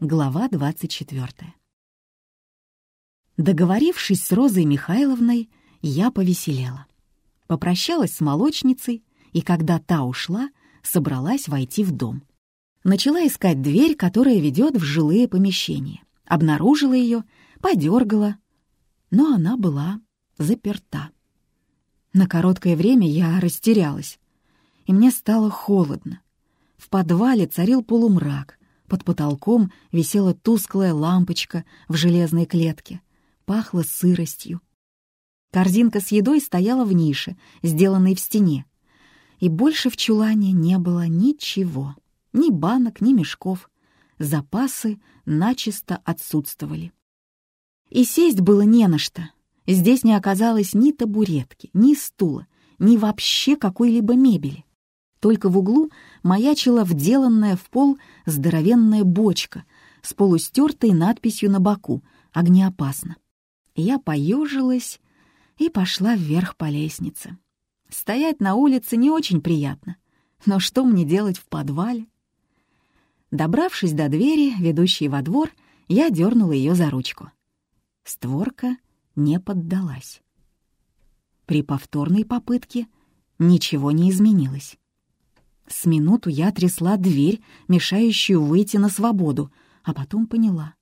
Глава 24. Договорившись с Розой Михайловной, я повеселела. Попрощалась с молочницей, и когда та ушла, собралась войти в дом. Начала искать дверь, которая ведет в жилые помещения. Обнаружила ее, подергала, но она была заперта. На короткое время я растерялась, и мне стало холодно. В подвале царил полумрак, под потолком висела тусклая лампочка в железной клетке. Пахло сыростью. Корзинка с едой стояла в нише, сделанной в стене. И больше в чулане не было ничего. Ни банок, ни мешков. Запасы начисто отсутствовали. И сесть было не на что. Здесь не оказалось ни табуретки, ни стула, ни вообще какой-либо мебели. Только в углу маячила вделанная в пол здоровенная бочка с полустертой надписью на боку «Огнеопасно». Я поежилась и пошла вверх по лестнице. Стоять на улице не очень приятно, но что мне делать в подвале? Добравшись до двери, ведущей во двор, я дернула ее за ручку. Створка не поддалась. При повторной попытке ничего не изменилось. С минуту я трясла дверь, мешающую выйти на свободу, а потом поняла.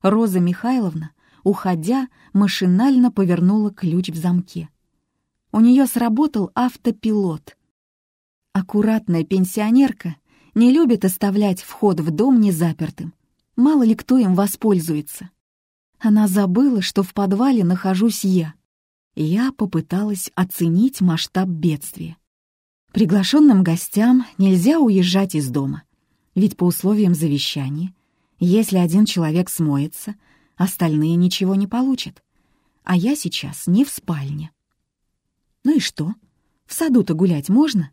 Роза Михайловна, уходя, машинально повернула ключ в замке. У нее сработал автопилот. Аккуратная пенсионерка не любит оставлять вход в дом незапертым. Мало ли кто им воспользуется. Она забыла, что в подвале нахожусь я. Я попыталась оценить масштаб бедствия. Приглашенным гостям нельзя уезжать из дома, ведь по условиям завещания, если один человек смоется, остальные ничего не получат. А я сейчас не в спальне. Ну и что? В саду-то гулять можно?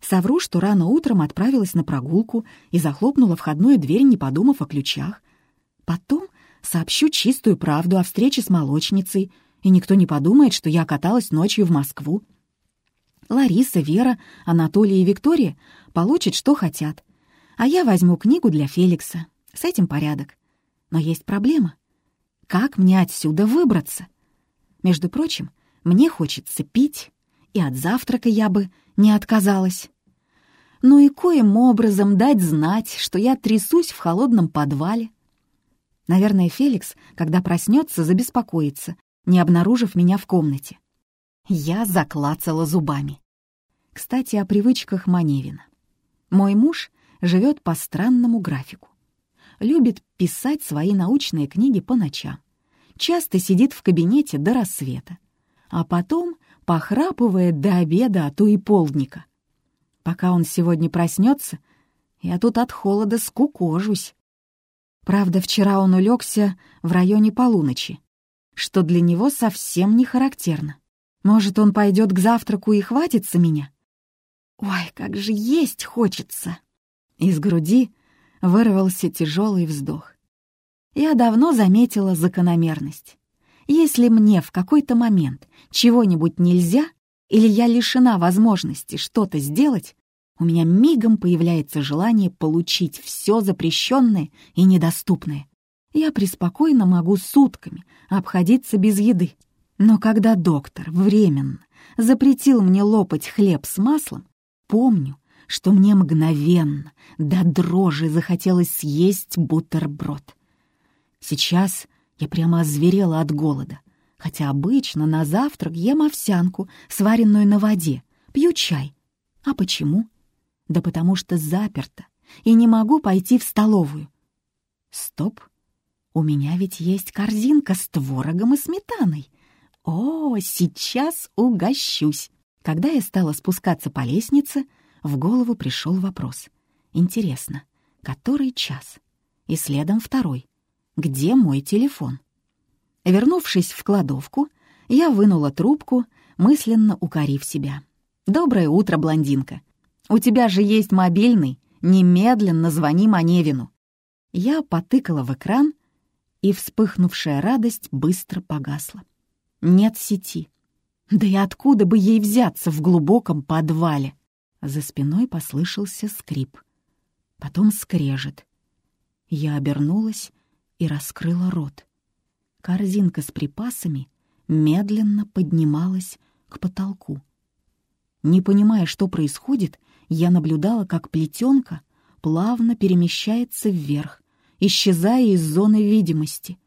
Совру, что рано утром отправилась на прогулку и захлопнула входную дверь, не подумав о ключах. Потом сообщу чистую правду о встрече с молочницей, и никто не подумает, что я каталась ночью в Москву. Лариса, Вера, Анатолий и Виктория получат, что хотят. А я возьму книгу для Феликса. С этим порядок. Но есть проблема. Как мне отсюда выбраться? Между прочим, мне хочется пить, и от завтрака я бы не отказалась. Ну и коим образом дать знать, что я трясусь в холодном подвале? Наверное, Феликс, когда проснется, забеспокоится, не обнаружив меня в комнате. Я заклацала зубами. Кстати, о привычках Маневина. Мой муж живет по странному графику. Любит писать свои научные книги по ночам. Часто сидит в кабинете до рассвета. А потом похрапывает до обеда, а то и полдника. Пока он сегодня проснется, я тут от холода скукожусь. Правда, вчера он улегся в районе полуночи, что для него совсем не характерно. Может, он пойдет к завтраку и хватится меня? Ой, как же есть хочется!» Из груди вырвался тяжелый вздох. Я давно заметила закономерность. Если мне в какой-то момент чего-нибудь нельзя, или я лишена возможности что-то сделать, у меня мигом появляется желание получить все запрещенное и недоступное. Я преспокойно могу сутками обходиться без еды. Но когда доктор временно запретил мне лопать хлеб с маслом, помню, что мне мгновенно до дрожи захотелось съесть бутерброд. Сейчас я прямо озверела от голода, хотя обычно на завтрак ем овсянку, сваренную на воде, пью чай. А почему? Да потому что заперто, и не могу пойти в столовую. Стоп, у меня ведь есть корзинка с творогом и сметаной. «О, сейчас угощусь!» Когда я стала спускаться по лестнице, в голову пришел вопрос. «Интересно, который час?» И следом второй. «Где мой телефон?» Вернувшись в кладовку, я вынула трубку, мысленно укорив себя. «Доброе утро, блондинка! У тебя же есть мобильный, немедленно звони Маневину!» Я потыкала в экран, и вспыхнувшая радость быстро погасла. Нет сети. Да и откуда бы ей взяться в глубоком подвале? За спиной послышался скрип. Потом скрежет. Я обернулась и раскрыла рот. Корзинка с припасами медленно поднималась к потолку. Не понимая, что происходит, я наблюдала, как плетенка плавно перемещается вверх, исчезая из зоны видимости.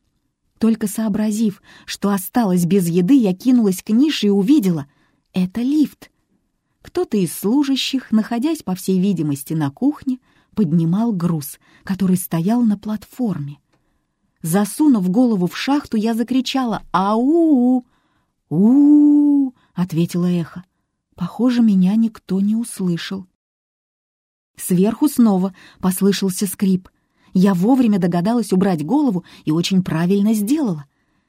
Только сообразив, что осталась без еды, я кинулась к нише и увидела — это лифт. Кто-то из служащих, находясь, по всей видимости, на кухне, поднимал груз, который стоял на платформе. Засунув голову в шахту, я закричала «Ау!» «У-у-у!» — ответило эхо. Похоже, меня никто не услышал. Сверху снова послышался скрип. Я вовремя догадалась убрать голову и очень правильно сделала.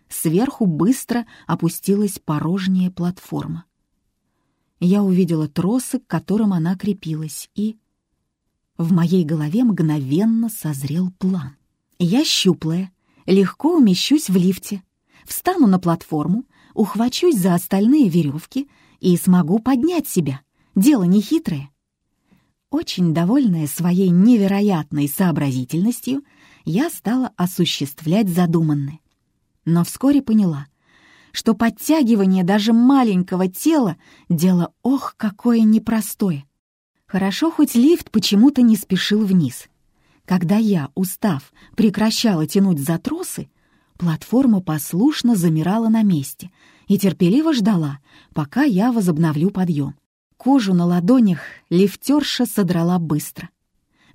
Сверху быстро опустилась порожняя платформа. Я увидела тросы, к которым она крепилась, и... В моей голове мгновенно созрел план. Я щуплая, легко умещусь в лифте, встану на платформу, ухвачусь за остальные веревки и смогу поднять себя. Дело нехитрое. Очень довольная своей невероятной сообразительностью, я стала осуществлять задуманное. Но вскоре поняла, что подтягивание даже маленького тела — дело ох, какое непростое. Хорошо, хоть лифт почему-то не спешил вниз. Когда я, устав, прекращала тянуть за тросы, платформа послушно замирала на месте и терпеливо ждала, пока я возобновлю подъем. Кожу на ладонях лифтерша содрала быстро.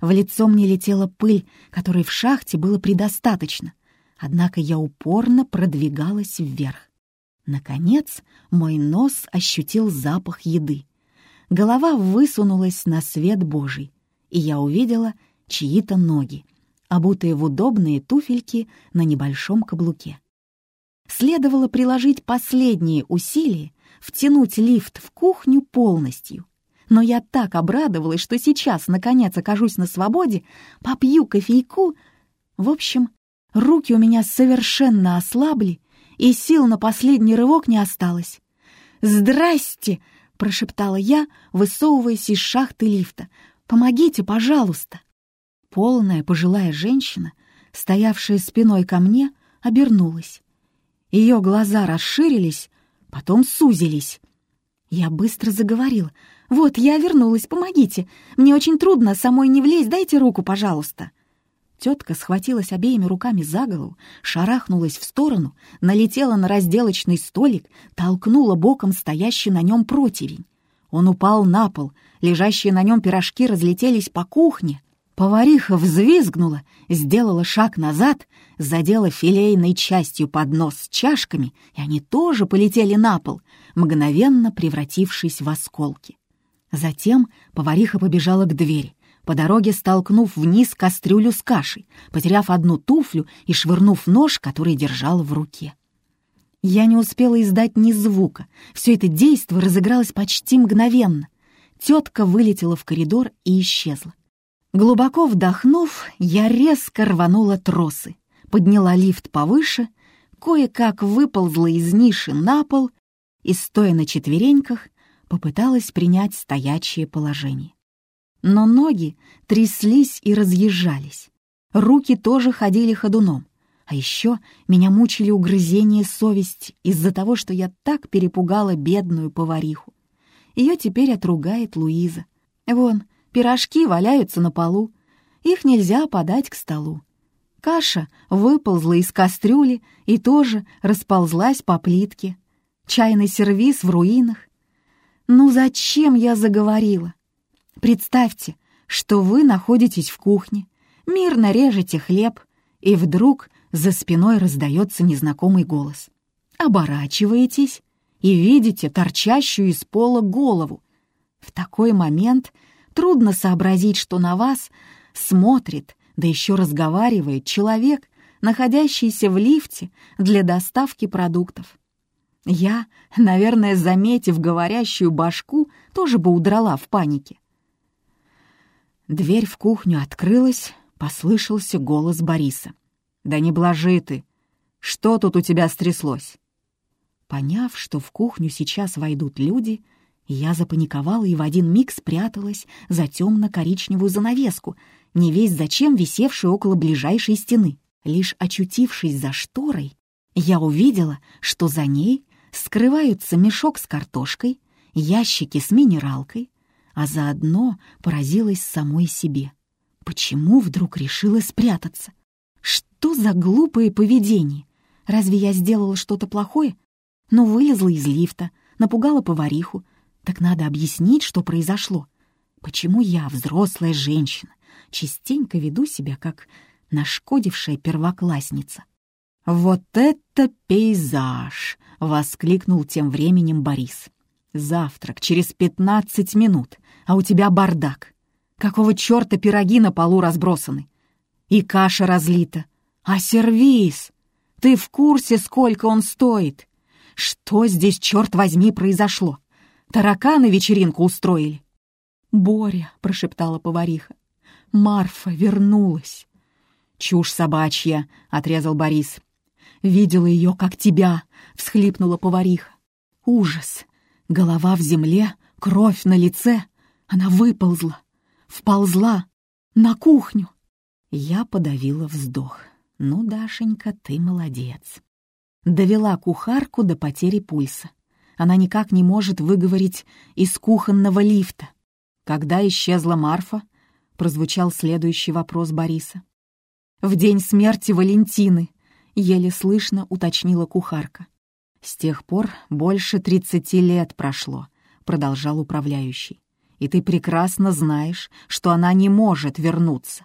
В лицо мне летела пыль, которой в шахте было предостаточно, однако я упорно продвигалась вверх. Наконец мой нос ощутил запах еды. Голова высунулась на свет Божий, и я увидела чьи-то ноги, обутые в удобные туфельки на небольшом каблуке. Следовало приложить последние усилия, втянуть лифт в кухню полностью. Но я так обрадовалась, что сейчас, наконец, окажусь на свободе, попью кофейку. В общем, руки у меня совершенно ослабли, и сил на последний рывок не осталось. «Здрасте!» — прошептала я, высовываясь из шахты лифта. «Помогите, пожалуйста!» Полная пожилая женщина, стоявшая спиной ко мне, обернулась. Ее глаза расширились, потом сузились. Я быстро заговорила. «Вот, я вернулась, помогите. Мне очень трудно самой не влезть, дайте руку, пожалуйста». Тетка схватилась обеими руками за голову, шарахнулась в сторону, налетела на разделочный столик, толкнула боком стоящий на нем противень. Он упал на пол, лежащие на нем пирожки разлетелись по кухне. Повариха взвизгнула, сделала шаг назад, задела филейной частью поднос с чашками, и они тоже полетели на пол, мгновенно превратившись в осколки. Затем повариха побежала к двери, по дороге столкнув вниз кастрюлю с кашей, потеряв одну туфлю и швырнув нож, который держала в руке. Я не успела издать ни звука. Все это действо разыгралось почти мгновенно. Тетка вылетела в коридор и исчезла. Глубоко вдохнув, я резко рванула тросы, подняла лифт повыше, кое-как выползла из ниши на пол и, стоя на четвереньках, попыталась принять стоячее положение. Но ноги тряслись и разъезжались. Руки тоже ходили ходуном. А еще меня мучили угрызения совести из-за того, что я так перепугала бедную повариху. Ее теперь отругает Луиза. Вон, Пирожки валяются на полу. Их нельзя подать к столу. Каша выползла из кастрюли и тоже расползлась по плитке. Чайный сервиз в руинах. Ну зачем я заговорила? Представьте, что вы находитесь в кухне, мирно режете хлеб, и вдруг за спиной раздается незнакомый голос. Оборачиваетесь и видите торчащую из пола голову. В такой момент Трудно сообразить, что на вас смотрит, да еще разговаривает человек, находящийся в лифте для доставки продуктов. Я, наверное, заметив говорящую башку, тоже бы удрала в панике. Дверь в кухню открылась, послышался голос Бориса. «Да не блажи ты! Что тут у тебя стряслось?» Поняв, что в кухню сейчас войдут люди, Я запаниковала и в один миг спряталась за темно-коричневую занавеску, не весь зачем висевшую около ближайшей стены. Лишь очутившись за шторой, я увидела, что за ней скрываются мешок с картошкой, ящики с минералкой, а заодно поразилась самой себе. Почему вдруг решила спрятаться? Что за глупое поведение? Разве я сделала что-то плохое? Ну, вылезла из лифта, напугала повариху. Так надо объяснить, что произошло. Почему я, взрослая женщина, частенько веду себя как нашкодившая первоклассница? «Вот это пейзаж!» — воскликнул тем временем Борис. «Завтрак через пятнадцать минут, а у тебя бардак. Какого черта пироги на полу разбросаны? И каша разлита. А сервиз? Ты в курсе, сколько он стоит? Что здесь, черт возьми, произошло? Тараканы вечеринку устроили?» «Боря», — прошептала повариха, — «Марфа вернулась». «Чушь собачья», — отрезал Борис. Видела ее, как тебя!» — всхлипнула повариха. «Ужас! Голова в земле, кровь на лице. Она выползла, вползла на кухню». Я подавила вздох. «Ну, Дашенька, ты молодец». Довела кухарку до потери пульса. Она никак не может выговорить из кухонного лифта. Когда исчезла Марфа, прозвучал следующий вопрос Бориса. «В день смерти Валентины», еле слышно уточнила кухарка. «С тех пор больше тридцати лет прошло», — продолжал управляющий. «И ты прекрасно знаешь, что она не может вернуться».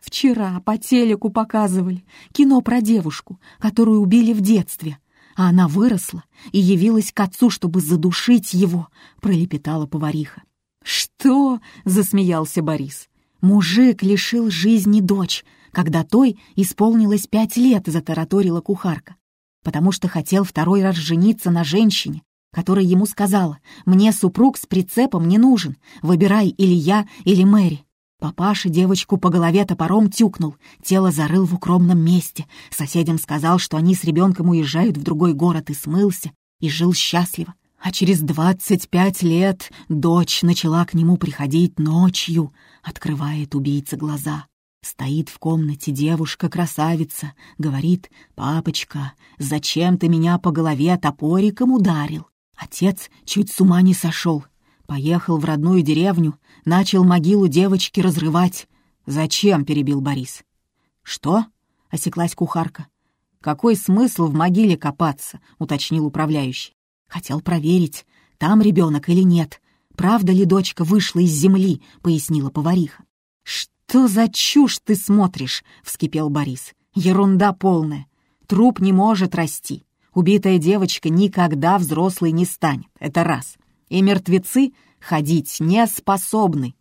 «Вчера по телеку показывали кино про девушку, которую убили в детстве, а она выросла и явилась к отцу, чтобы задушить его», — пролепетала повариха. «Что?» — засмеялся Борис. «Мужик лишил жизни дочь, когда той исполнилось пять лет, затараторила кухарка, потому что хотел второй раз жениться на женщине, которая ему сказала, «Мне супруг с прицепом не нужен, выбирай или я, или Мэри». Папаша девочку по голове топором тюкнул, тело зарыл в укромном месте. Соседям сказал, что они с ребенком уезжают в другой город и смылся, и жил счастливо. А через двадцать пять лет дочь начала к нему приходить ночью, открывает убийца глаза. Стоит в комнате девушка-красавица, говорит, «Папочка, зачем ты меня по голове топориком ударил?» Отец чуть с ума не сошел. Поехал в родную деревню, начал могилу девочки разрывать. «Зачем?» — перебил Борис. «Что?» — осеклась кухарка. «Какой смысл в могиле копаться?» — уточнил управляющий. «Хотел проверить, там ребенок или нет. Правда ли дочка вышла из земли?» — пояснила повариха. «Что за чушь ты смотришь?» — вскипел Борис. «Ерунда полная. Труп не может расти. Убитая девочка никогда взрослой не станет. Это раз. И мертвецы ходить не способны».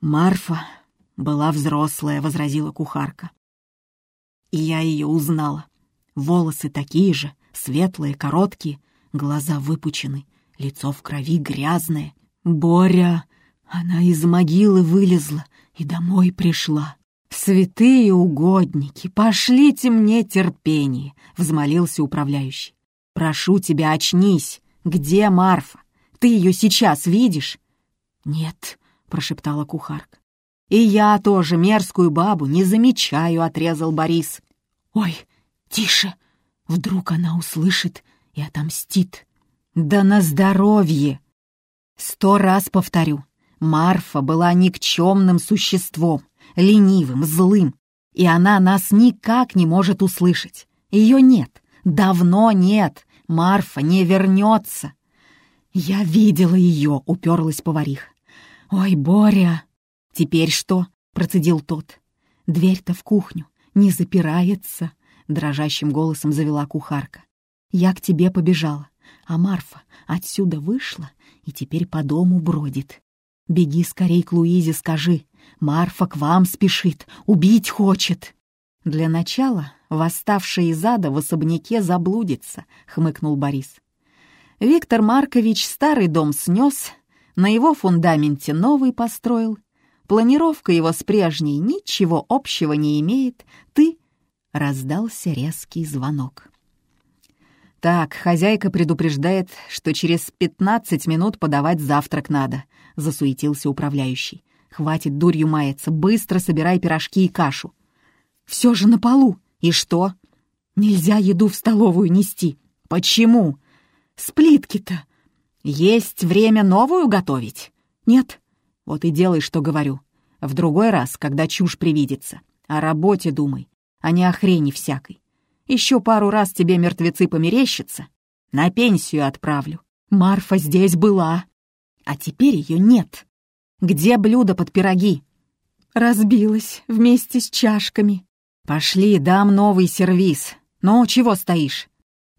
«Марфа была взрослая», — возразила кухарка. И я ее узнала. Волосы такие же, светлые, короткие, глаза выпучены, лицо в крови грязное. «Боря!» Она из могилы вылезла, и домой пришла. «Святые угодники, пошлите мне терпение!» — взмолился управляющий. «Прошу тебя, очнись! Где Марфа? Ты ее сейчас видишь?» «Нет», — прошептала кухарка. «И я тоже мерзкую бабу не замечаю», — отрезал Борис. «Ой, тише! Вдруг она услышит и отомстит». «Да на здоровье!» «Сто раз повторю, Марфа была никчемным существом, ленивым, злым, и она нас никак не может услышать. Ее нет, давно нет, Марфа не вернется. Я видела ее, уперлась повариха. Ой, Боря! Теперь что? процедил тот. Дверь-то в кухню не запирается, дрожащим голосом завела кухарка. Я к тебе побежала, а Марфа отсюда вышла и теперь по дому бродит. Беги скорей к Луизе, скажи. Марфа к вам спешит, убить хочет. Для начала восставший из ада в особняке заблудится, хмыкнул Борис. Виктор Маркович старый дом снес, на его фундаменте новый построил. Планировка его с прежней ничего общего не имеет. Ты... Раздался резкий звонок. «Так, хозяйка предупреждает, что через пятнадцать минут подавать завтрак надо», — засуетился управляющий. «Хватит дурью маяться, быстро собирай пирожки и кашу». «Все же на полу. И что?» «Нельзя еду в столовую нести». «Почему?» «С плитки-то». «Есть время новую готовить?» «Нет». «Вот и делай, что говорю. В другой раз, когда чушь привидится. О работе думай, а не о хрени всякой. Еще пару раз тебе мертвецы померещатся. На пенсию отправлю. Марфа здесь была. А теперь ее нет. Где блюдо под пироги? Разбилась вместе с чашками. Пошли, дам новый сервиз. Ну, чего стоишь?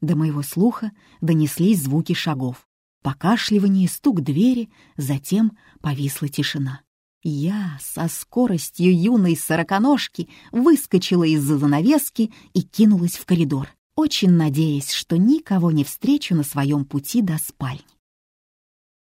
До моего слуха донеслись звуки шагов. Покашливание, стук двери, затем повисла тишина. Я со скоростью юной сороконожки выскочила из-за занавески и кинулась в коридор, очень надеясь, что никого не встречу на своем пути до спальни.